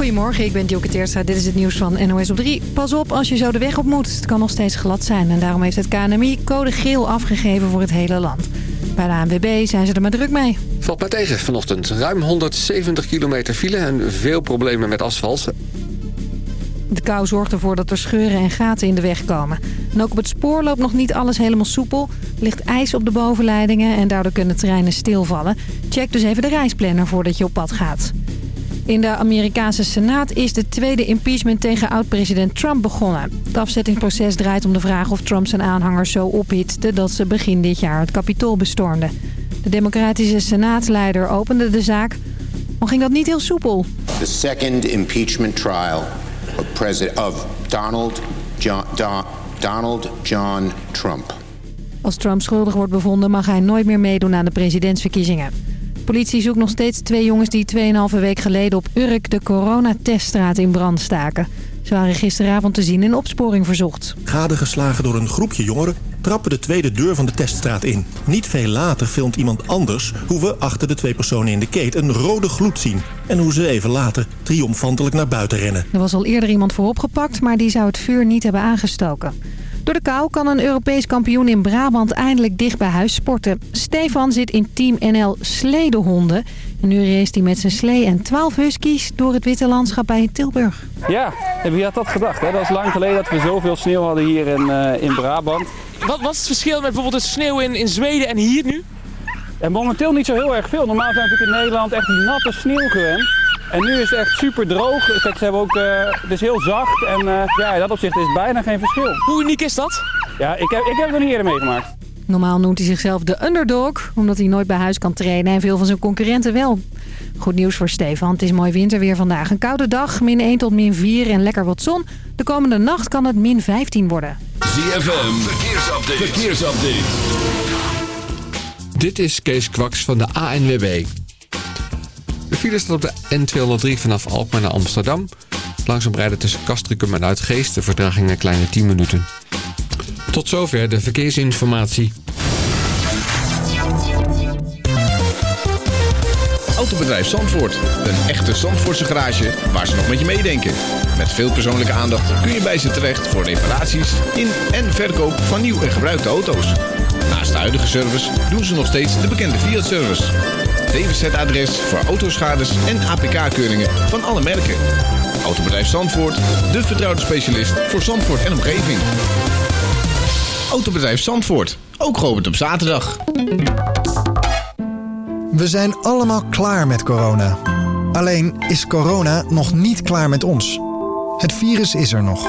Goedemorgen, ik ben Dioke Teerstra. Dit is het nieuws van NOS op 3. Pas op als je zo de weg op moet. Het kan nog steeds glad zijn. En daarom heeft het KNMI code geel afgegeven voor het hele land. Bij de ANWB zijn ze er maar druk mee. Valt maar tegen vanochtend. Ruim 170 kilometer file en veel problemen met asfalt. De kou zorgt ervoor dat er scheuren en gaten in de weg komen. En ook op het spoor loopt nog niet alles helemaal soepel. Er ligt ijs op de bovenleidingen en daardoor kunnen treinen stilvallen. Check dus even de reisplanner voordat je op pad gaat. In de Amerikaanse Senaat is de tweede impeachment tegen oud-president Trump begonnen. Het afzettingsproces draait om de vraag of Trump zijn aanhangers zo ophitste... dat ze begin dit jaar het kapitool bestormden. De democratische senaatsleider opende de zaak, maar ging dat niet heel soepel. The second impeachment trial of, president, of Donald, John, Donald John Trump. Als Trump schuldig wordt bevonden mag hij nooit meer meedoen aan de presidentsverkiezingen. Politie zoekt nog steeds twee jongens die 2,5 week geleden op Urk de coronateststraat in brand staken. Ze waren gisteravond te zien in opsporing verzocht. Gadegeslagen door een groepje jongeren trappen de tweede deur van de teststraat in. Niet veel later filmt iemand anders hoe we achter de twee personen in de keet een rode gloed zien. En hoe ze even later triomfantelijk naar buiten rennen. Er was al eerder iemand voor opgepakt, maar die zou het vuur niet hebben aangestoken. Door de kou kan een Europees kampioen in Brabant eindelijk dicht bij huis sporten. Stefan zit in Team NL Sledehonden. En nu race hij met zijn slee en 12 huskies door het witte landschap bij Tilburg. Ja, wie had dat gedacht? Hè? Dat is lang geleden dat we zoveel sneeuw hadden hier in, uh, in Brabant. Wat, is het verschil met bijvoorbeeld de sneeuw in, in Zweden en hier nu? En momenteel niet zo heel erg veel. Normaal zijn we natuurlijk in Nederland echt die natte sneeuw gewend. En nu is het echt super droog. Kijk, ze hebben ook, uh, het is heel zacht en uh, ja, in dat opzicht is bijna geen verschil. Hoe uniek is dat? Ja, ik heb, ik heb het er niet eerder meegemaakt. Normaal noemt hij zichzelf de underdog, omdat hij nooit bij huis kan trainen en veel van zijn concurrenten wel. Goed nieuws voor Stefan, het is mooi winterweer vandaag. Een koude dag, min 1 tot min 4 en lekker wat zon. De komende nacht kan het min 15 worden. ZFM, verkeersupdate. verkeersupdate. Dit is Kees Kwaks van de ANWB. File staat op de N203 vanaf Alkmaar naar Amsterdam. Langzaam rijden tussen Castricum en Uitgeest. De vertraging een kleine 10 minuten. Tot zover de verkeersinformatie. Autobedrijf Zandvoort. Een echte Zandvoortse garage waar ze nog met je meedenken. Met veel persoonlijke aandacht kun je bij ze terecht voor reparaties in en verkoop van nieuw en gebruikte auto's. Naast de huidige service doen ze nog steeds de bekende Fiat-service. DWZ-adres voor autoschades en APK-keuringen van alle merken. Autobedrijf Zandvoort, de vertrouwde specialist voor Zandvoort en omgeving. Autobedrijf Zandvoort, ook geopend op zaterdag. We zijn allemaal klaar met corona. Alleen is corona nog niet klaar met ons. Het virus is er nog.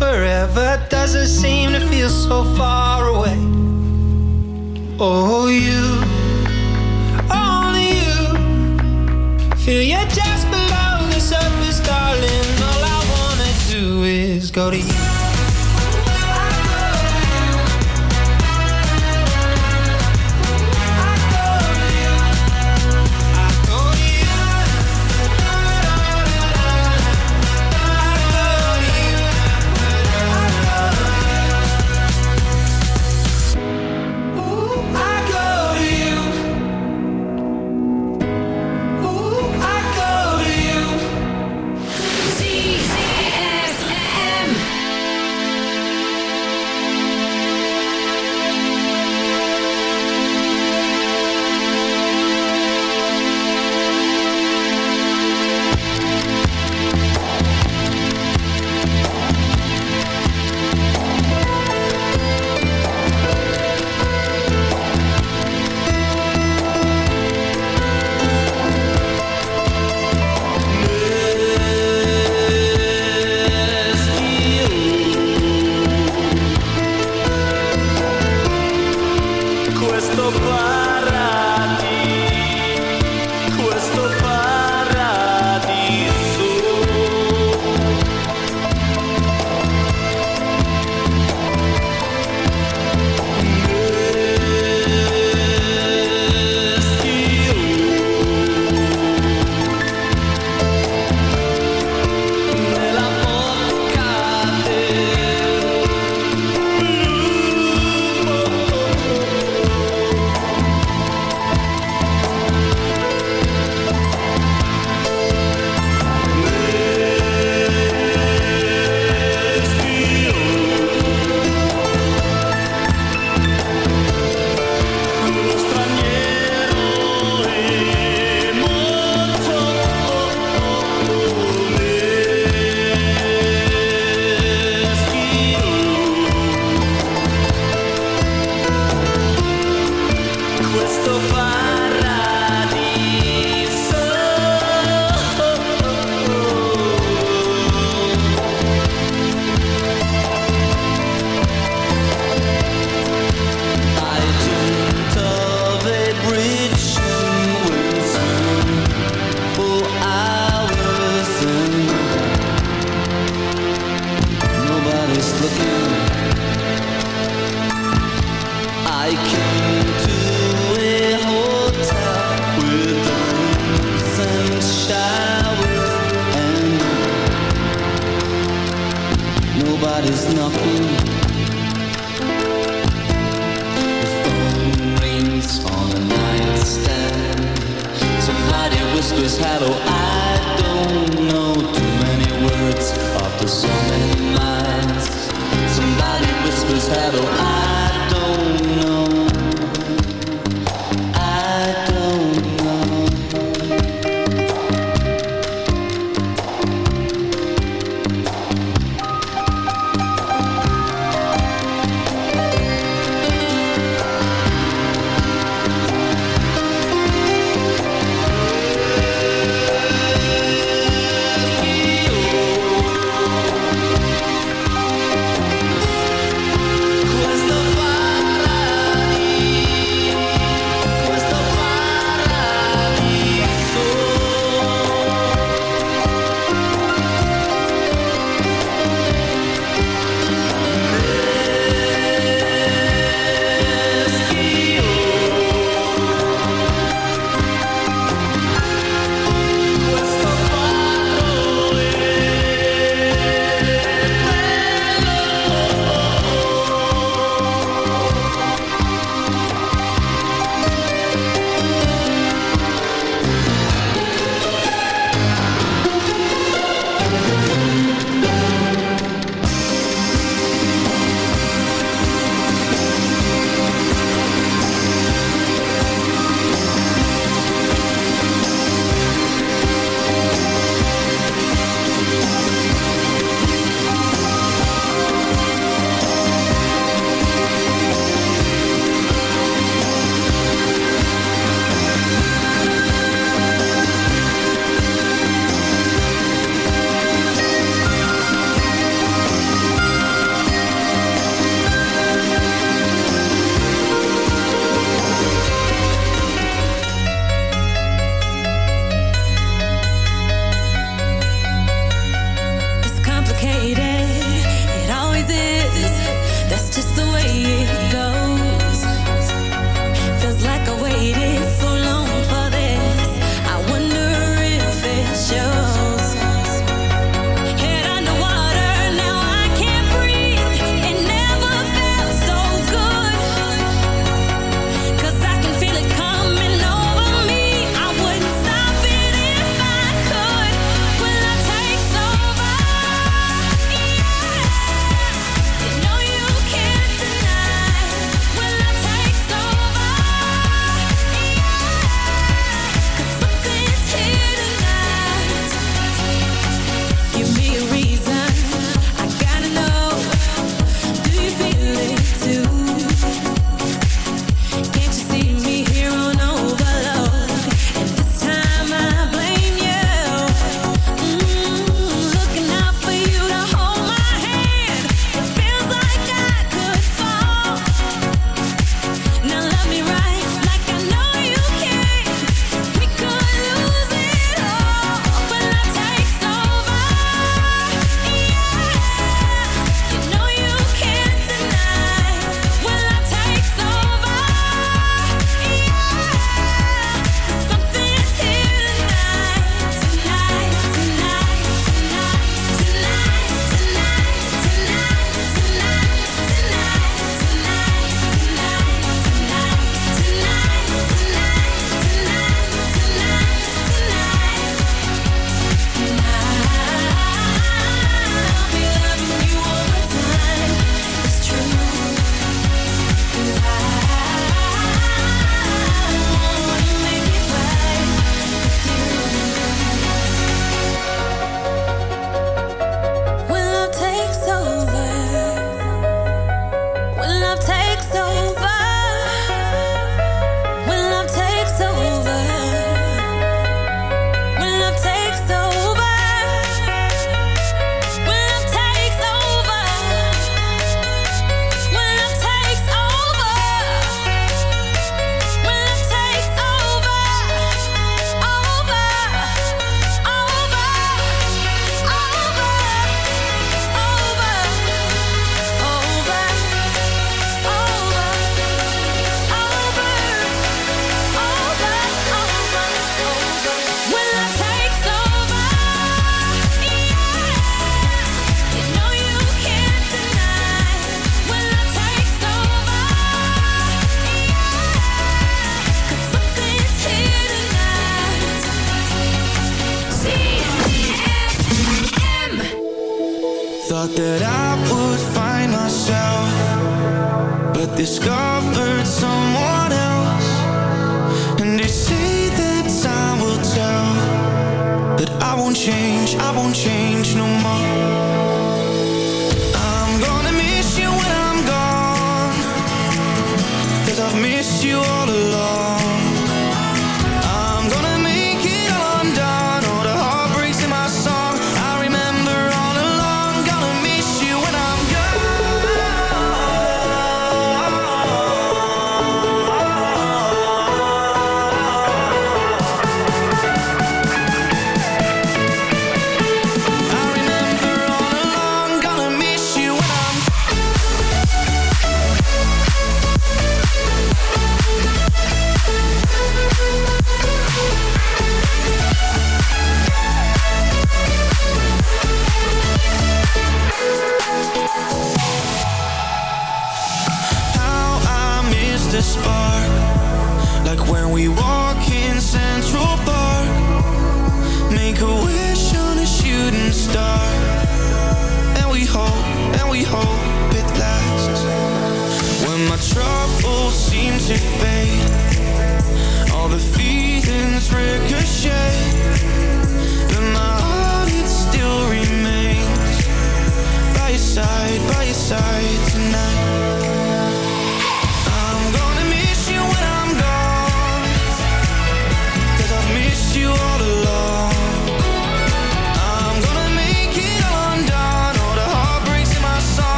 forever doesn't seem to feel so far away. Oh, you, only you. Feel you just below the surface, darling. All I wanna do is go to you.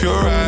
if you're right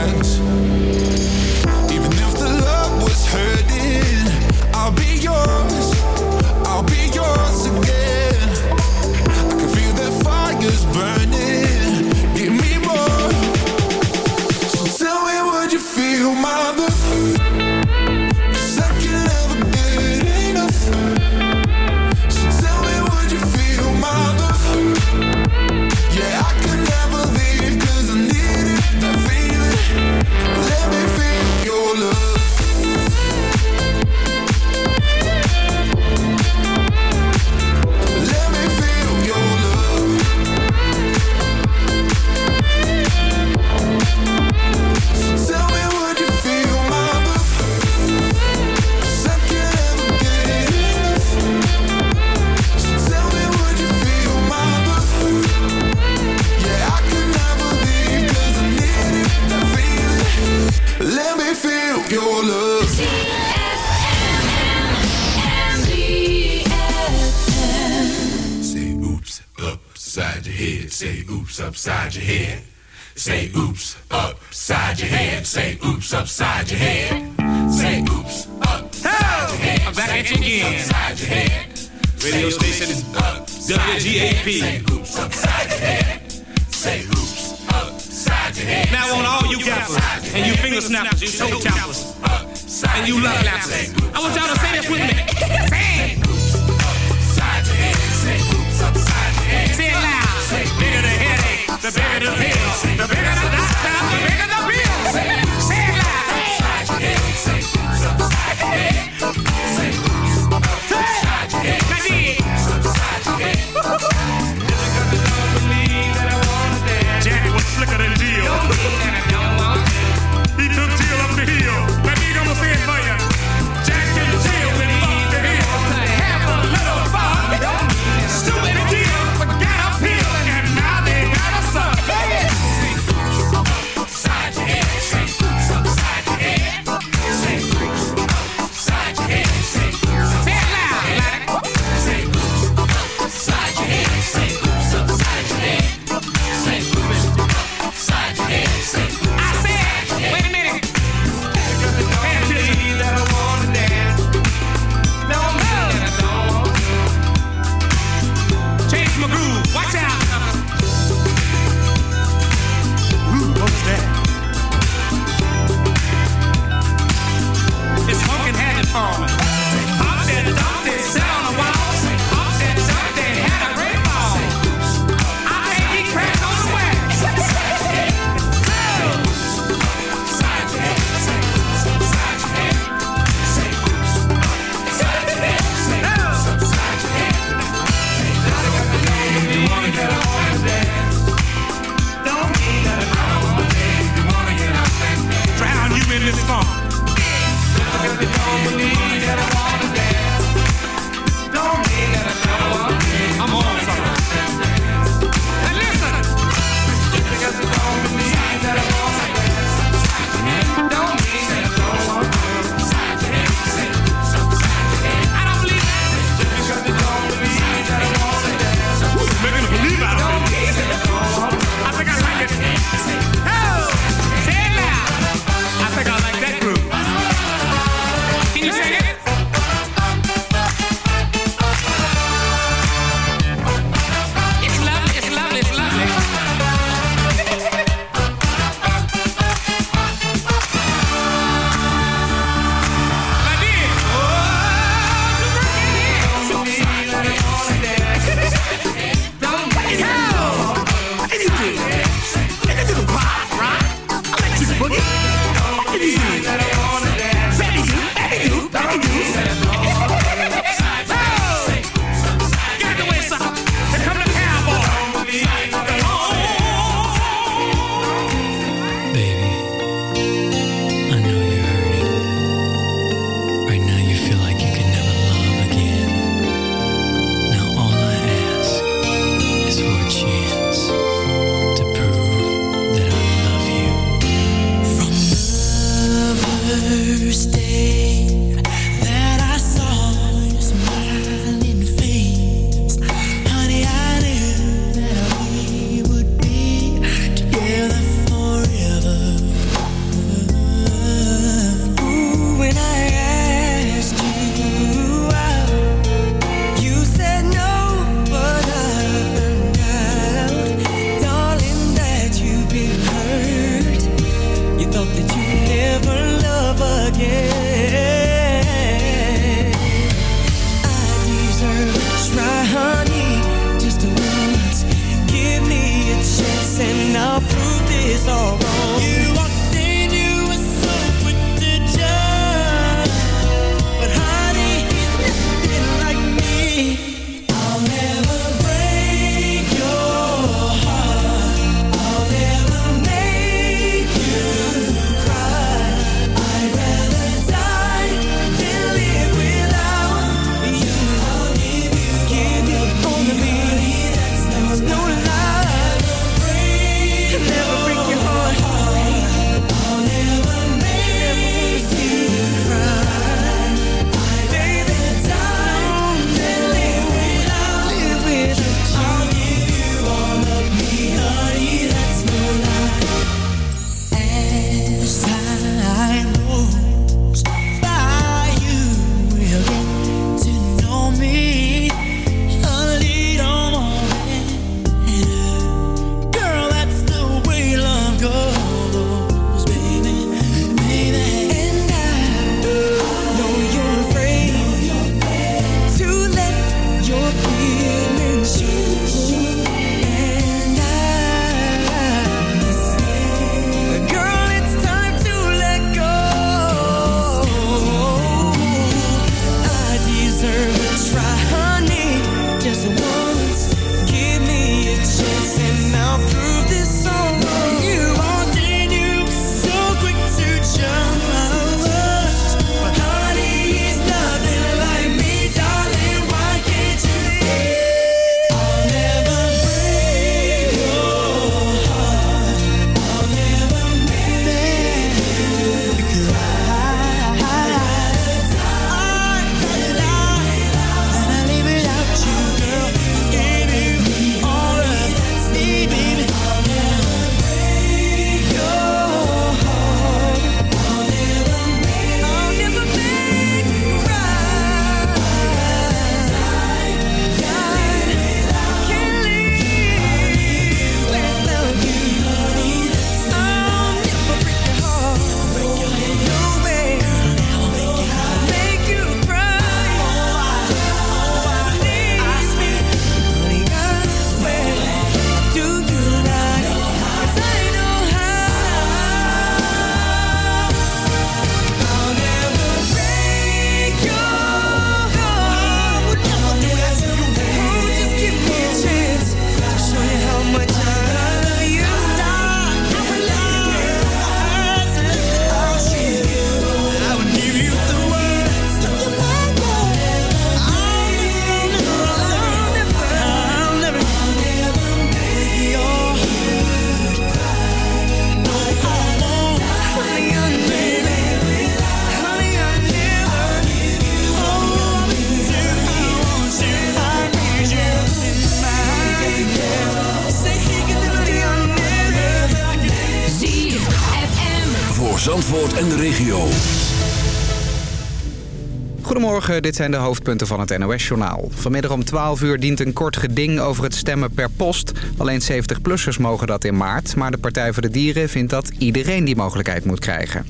dit zijn de hoofdpunten van het NOS-journaal. Vanmiddag om 12 uur dient een kort geding over het stemmen per post. Alleen 70-plussers mogen dat in maart, maar de Partij voor de Dieren vindt dat iedereen die mogelijkheid moet krijgen.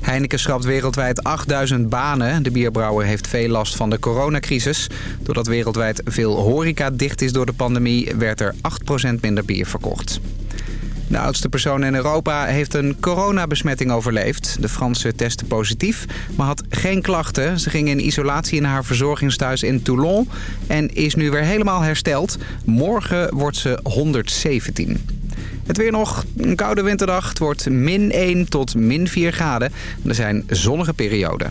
Heineken schrapt wereldwijd 8000 banen. De bierbrouwer heeft veel last van de coronacrisis. Doordat wereldwijd veel horeca dicht is door de pandemie, werd er 8% minder bier verkocht. De oudste persoon in Europa heeft een coronabesmetting overleefd. De Franse testte positief, maar had geen klachten. Ze ging in isolatie in haar verzorgingsthuis in Toulon en is nu weer helemaal hersteld. Morgen wordt ze 117. Het weer nog, een koude winterdag. Het wordt min 1 tot min 4 graden. Er zijn zonnige perioden.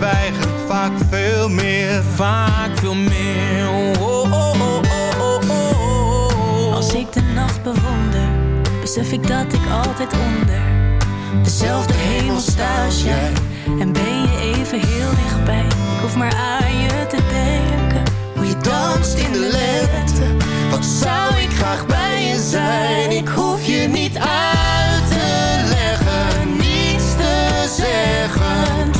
Zwijgen vaak veel meer. Vaak veel meer. Oh, oh, oh, oh, oh, oh. Als ik de nacht bewonder, besef ik dat ik altijd onder dezelfde hemel sta als jij. En ben je even heel dichtbij. Ik hoef maar aan je te denken. Hoe je danst in de lente. Wat zou ik graag bij je zijn? Ik hoef je niet uit te leggen, niets te zeggen.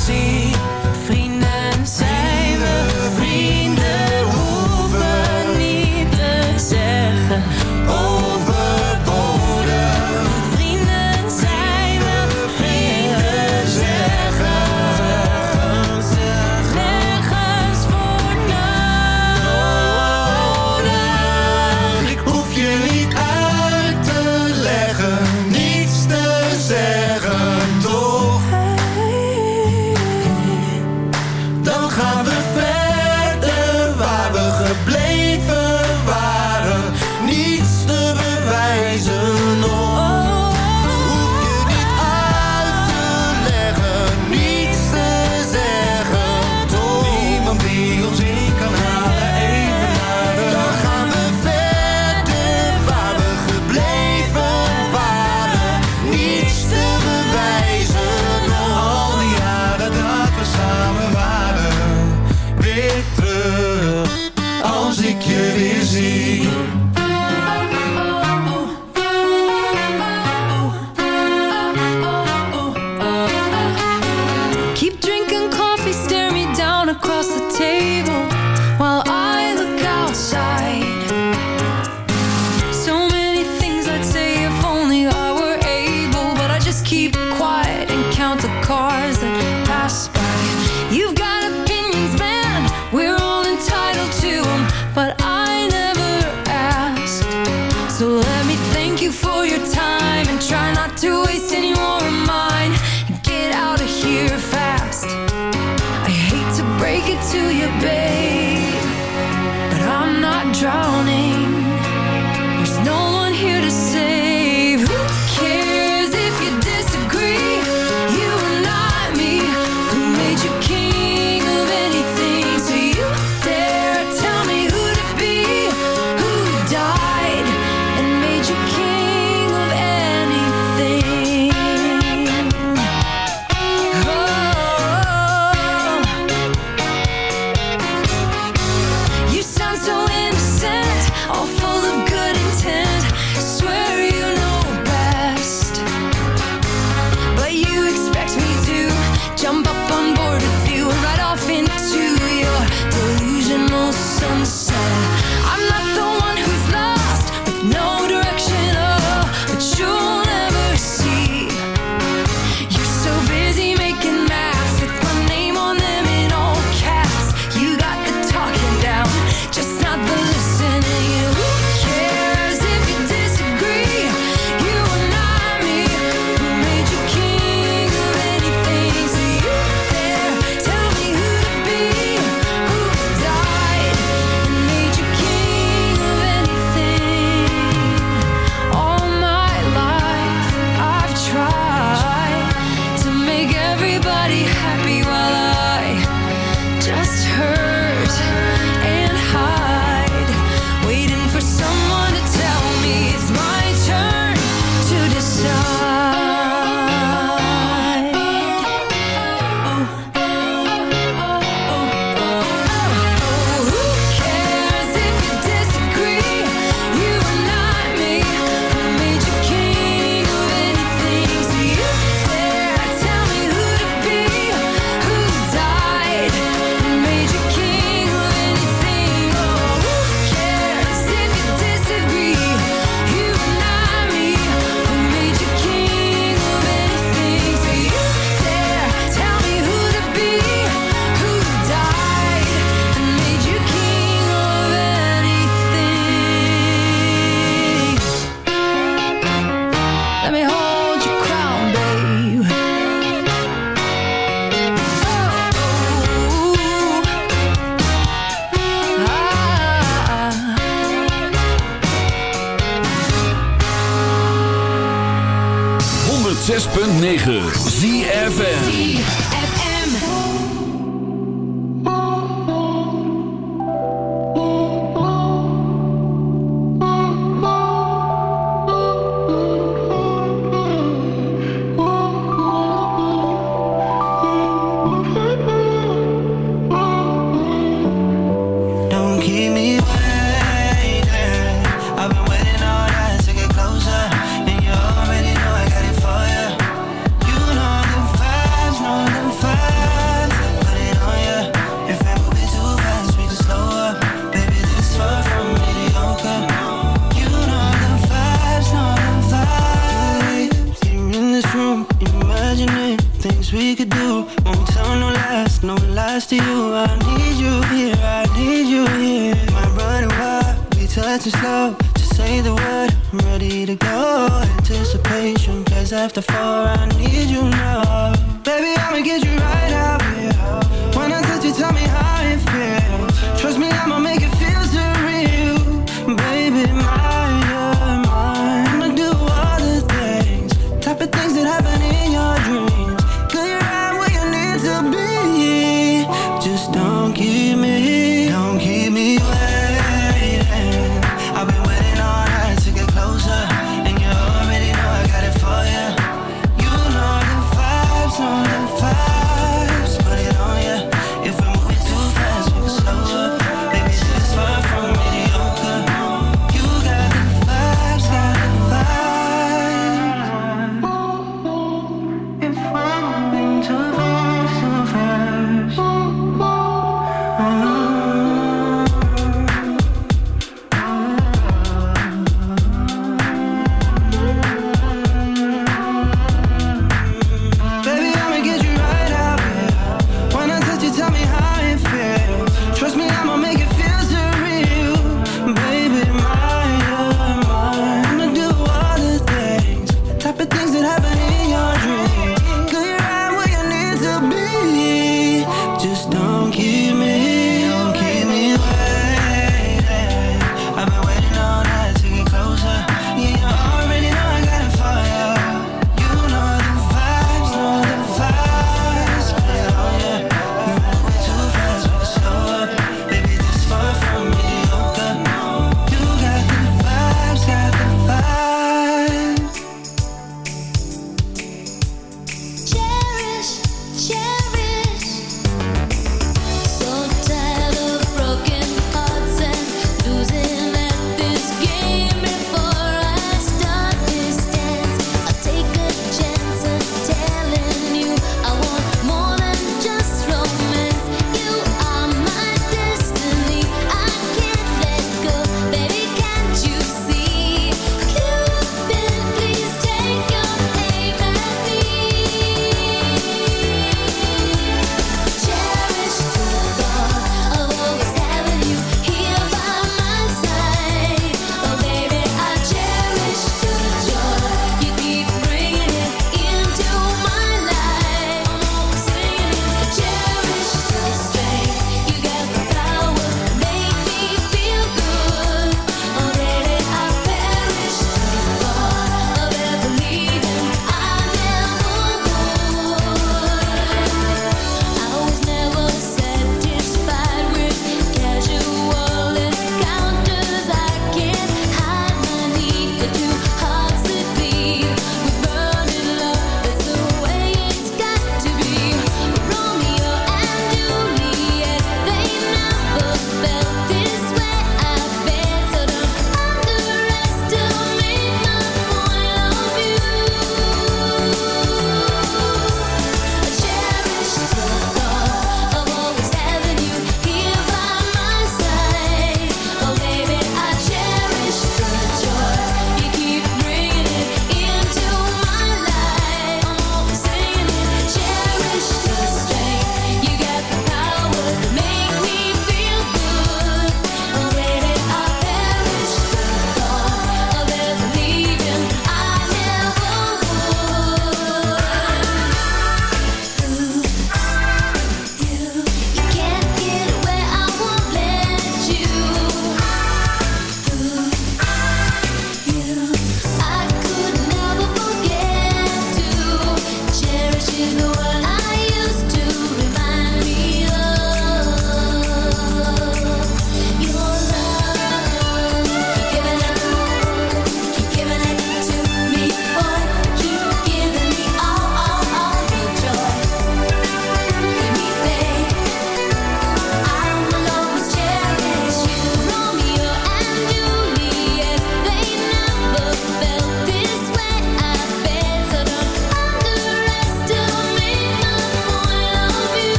see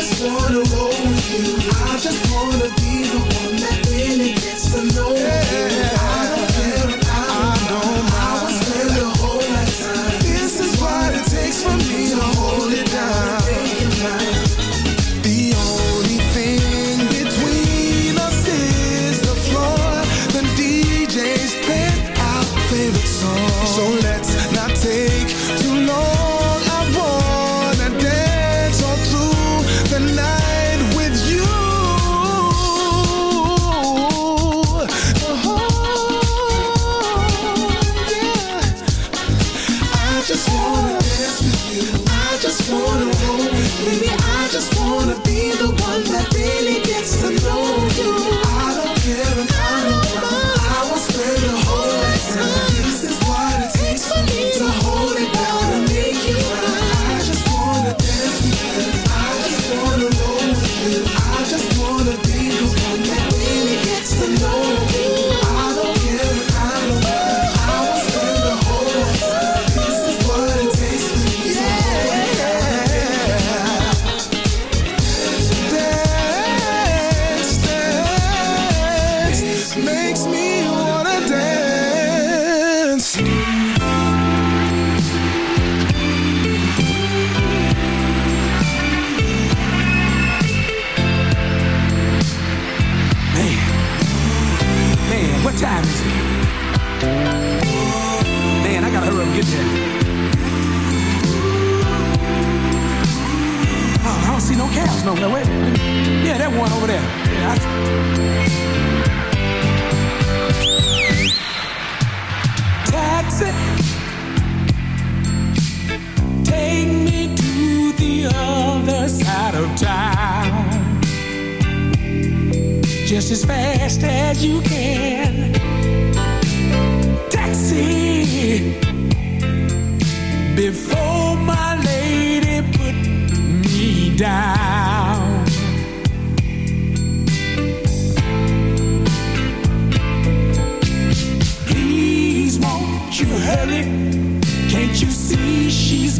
I just wanna roll with you. I just wanna be the one that really gets to know you. I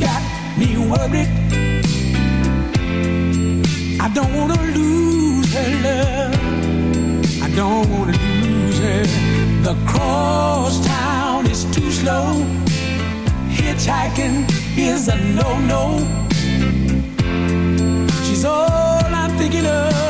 got me worried? I don't wanna lose her love. I don't wanna lose her. The cross town is too slow. Hitchhiking is a no-no. She's all I'm thinking of.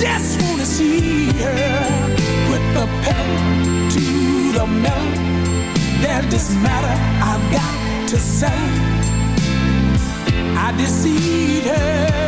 just wanna see her put the pedal to the metal. There's this matter I've got to say, I deceived her.